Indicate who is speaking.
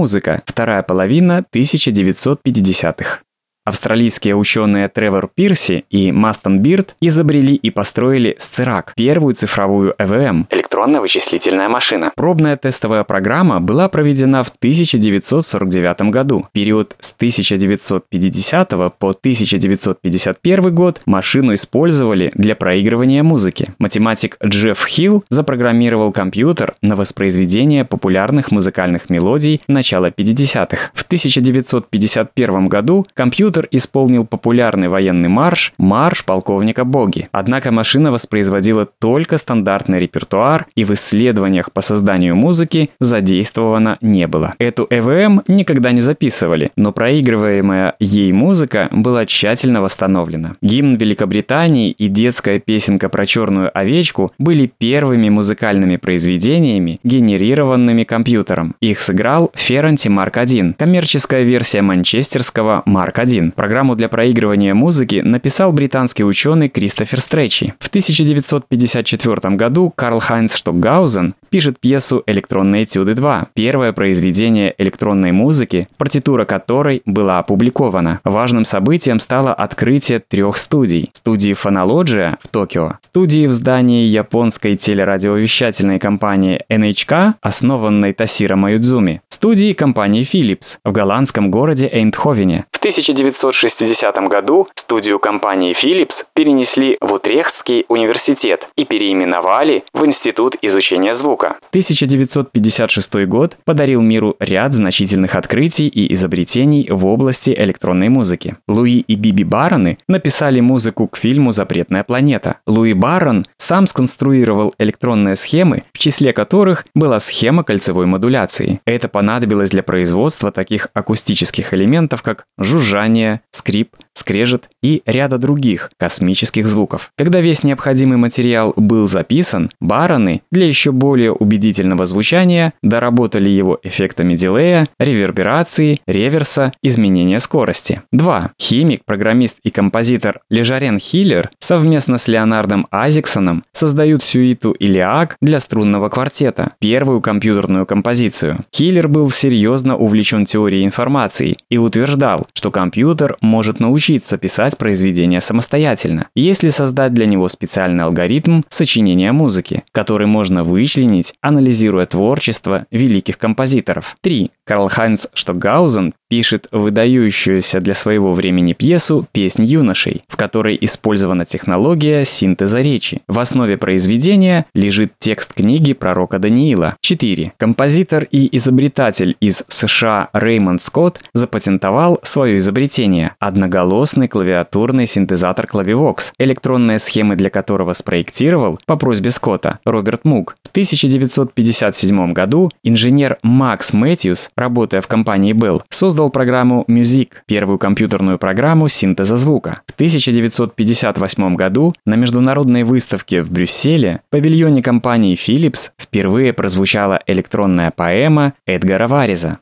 Speaker 1: музыка, вторая половина 1950-х. Австралийские ученые Тревор Пирси и Мастон Бирд изобрели и построили Сцирак, первую цифровую ЭВМ – электронно-вычислительная машина. Пробная тестовая программа была проведена в 1949 году. Период с 1950 по 1951 год машину использовали для проигрывания музыки. Математик Джефф Хилл запрограммировал компьютер на воспроизведение популярных музыкальных мелодий начала 50-х. В 1951 году компьютер Компьютер исполнил популярный военный марш «Марш полковника Боги». Однако машина воспроизводила только стандартный репертуар и в исследованиях по созданию музыки задействовано не было. Эту ЭВМ никогда не записывали, но проигрываемая ей музыка была тщательно восстановлена. Гимн Великобритании и детская песенка про черную овечку были первыми музыкальными произведениями, генерированными компьютером. Их сыграл Ферранти Марк 1, коммерческая версия манчестерского Марк 1. 1. Программу для проигрывания музыки написал британский ученый Кристофер Стречи. В 1954 году Карл Хайнц Штокгаузен пишет пьесу «Электронные этюды 2», первое произведение электронной музыки, партитура которой была опубликована. Важным событием стало открытие трех студий. Студии Phonologia в Токио, студии в здании японской телерадиовещательной компании NHK, основанной Тасиро Маюдзуми, студии компании Philips в голландском городе Эйндховене. В 1960 году студию компании Philips перенесли в Утрехтский университет и переименовали в Институт изучения звука. 1956 год подарил миру ряд значительных открытий и изобретений в области электронной музыки. Луи и Биби Бароны написали музыку к фильму «Запретная планета». Луи Барон сам сконструировал электронные схемы, в числе которых была схема кольцевой модуляции. Это понадобилось для производства таких акустических элементов, как жужжание, скрип, скрежет и ряда других космических звуков. Когда весь необходимый материал был записан, бароны для еще более убедительного звучания доработали его эффектами дилея, реверберации, реверса, изменения скорости. 2. Химик, программист и композитор Лежарен Хиллер совместно с Леонардом Азиксоном создают сюиту Илиак для струнного квартета, первую компьютерную композицию. Хиллер был серьезно увлечен теорией информации и утверждал, что компьютер может научиться писать произведения самостоятельно, если создать для него специальный алгоритм сочинения музыки, который можно вычленить, анализируя творчество великих композиторов. 3. Карл Хайнц Штокгаузен пишет выдающуюся для своего времени пьесу «Песнь юношей», в которой использована технология синтеза речи. В основе произведения лежит текст книги пророка Даниила. 4. Композитор и изобретатель из США Реймонд Скотт запатентовал свое изобретение – одноголосный клавиатурный синтезатор Clavivox, электронные схемы для которого спроектировал по просьбе Скотта Роберт Мук. В 1957 году инженер Макс Мэтьюс, работая в компании Bell, создал создал программу Music, первую компьютерную программу синтеза звука. В 1958 году на международной выставке в Брюсселе в павильоне компании Philips впервые прозвучала электронная поэма Эдгара Вариза.